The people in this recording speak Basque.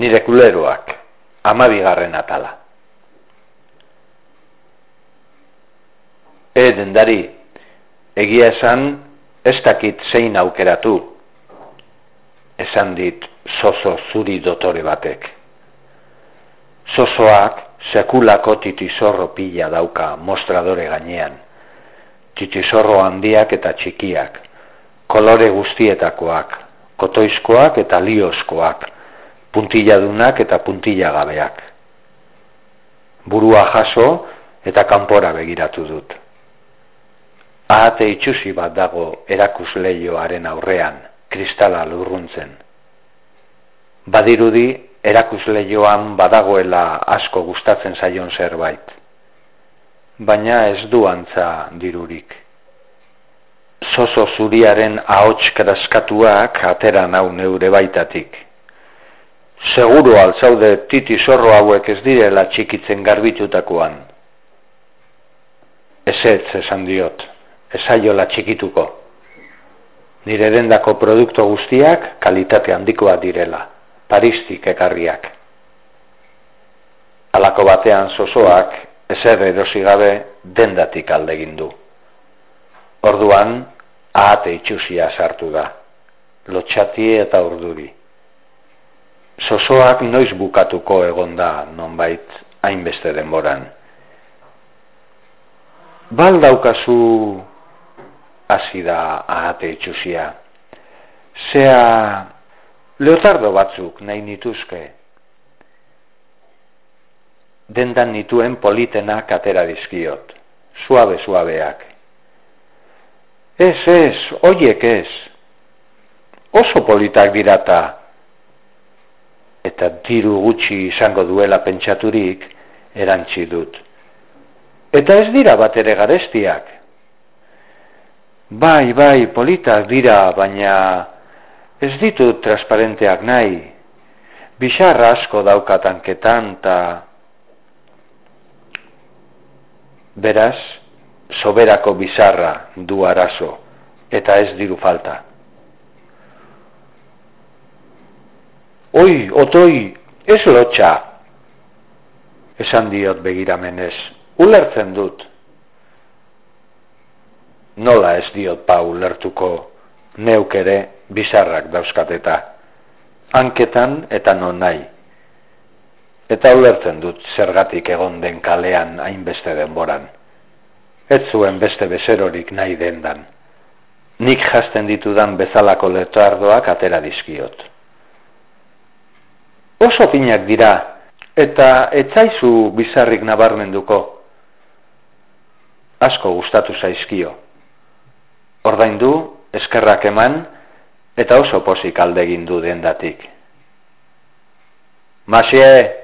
nire kuleroak, amabigarren atala. E, dendari, egia esan, ez dakit zein aukeratu, esan dit sozo zuri dotore batek. Sozoak sekulako titizorro pila dauka mostradore gainean. Titizorro handiak eta txikiak, kolore guztietakoak, kotoizkoak eta lioskoak, puntilladunak eta puntillagabeak. Burua jaso eta kanpora begiratu dut. Ahate itxusi bat dago erakusleioaren aurrean, kristala lurruntzen. Badirudi, erakusleioan badagoela asko gustatzen zaion zerbait. Baina ez du antza dirurik. Zozo zuriaren ahots kraskatuak atera nau neure baitatik. Seguro altzaude titi zorro hauek ez direla txikitzen garbitutakoan. Ezetz esan diot esaiola txikituko. Nire dendako produkto guztiak kalitate handikoa direla, paristik ekarriak. Alako batean sosoak, ezer erosi gabe dendatik alde du. Orduan, ahate itxusia sartu da, lotxati eta urduri. Sosoak noiz bukatuko egonda nonbait hainbeste denboran. Bal daukazu hasi da ahate itxusia. Zea leotardo batzuk nahi nituzke. Dendan nituen politenak atera dizkiot. Suabe, suabeak. Ez, ez, oiek ez. Oso politak dirata. Eta diru gutxi izango duela pentsaturik erantzi dut. Eta ez dira bat ere garestiak. Bai, bai, politak dira, baina ez ditut transparenteak nahi. Bixarra asko daukatanketan ta beraz, soberako bizarra du arazo eta ez diru falta. Oi, otoi, ez lotxa, esan diot begiramenez, ulertzen dut nola ez diot pau lertuko neuk ere bizarrak dauzkateta. Hanketan eta non nahi. Eta ulertzen dut zergatik egon den kalean hainbeste denboran. Ez zuen beste bezerorik nahi dendan. Nik jasten ditudan bezalako letardoak atera dizkiot. Oso finak dira, eta etzaizu bizarrik nabarmenduko. Asko gustatu zaizkio ordaindu, eskerrak eman, eta oso posik alde egin du dendatik. Masie,